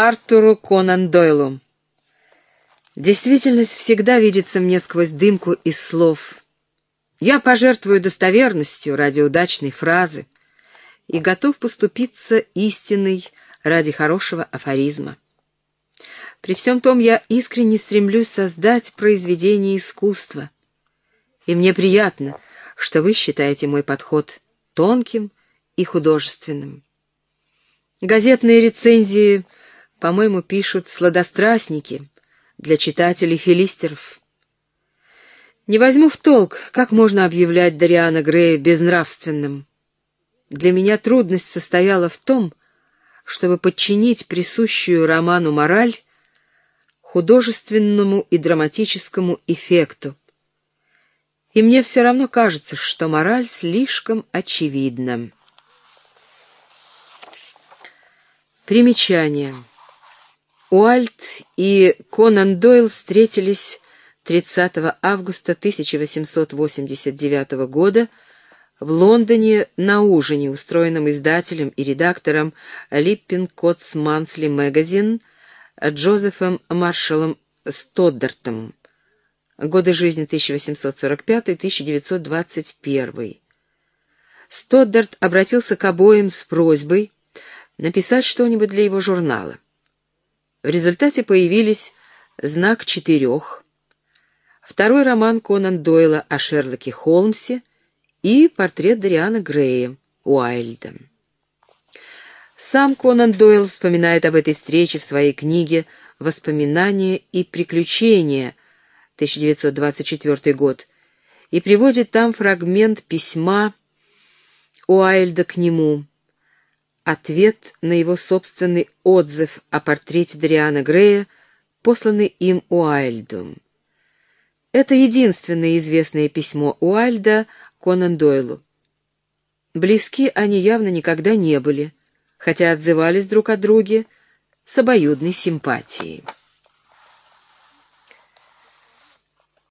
Артуру Конан Дойлу. Действительность всегда видится мне сквозь дымку из слов. Я пожертвую достоверностью ради удачной фразы и готов поступиться истиной ради хорошего афоризма. При всем том я искренне стремлюсь создать произведение искусства. И мне приятно, что вы считаете мой подход тонким и художественным. Газетные рецензии, по-моему, пишут сладострастники для читателей филистеров. Не возьму в толк, как можно объявлять Дариана Грея безнравственным. Для меня трудность состояла в том, чтобы подчинить присущую роману мораль художественному и драматическому эффекту. И мне все равно кажется, что мораль слишком очевидна. Примечание. Уальт и Конан Дойл встретились 30 августа 1889 года в Лондоне на ужине, устроенном издателем и редактором Липпин Котс Мансли Магазин Джозефом Маршалом Стоддартом. Годы жизни 1845-1921. Стоддарт обратился к обоим с просьбой написать что-нибудь для его журнала. В результате появились «Знак четырех», второй роман Конан Дойла о Шерлоке Холмсе и портрет Дариана Грея Уайльда. Сам Конан Дойл вспоминает об этой встрече в своей книге «Воспоминания и приключения» 1924 год и приводит там фрагмент письма Уайльда к нему, ответ на его собственный отзыв о портрете Дариана Грея, посланный им Уайльду. Это единственное известное письмо Уайльда Конан Дойлу. Близки они явно никогда не были хотя отзывались друг о друге с обоюдной симпатией.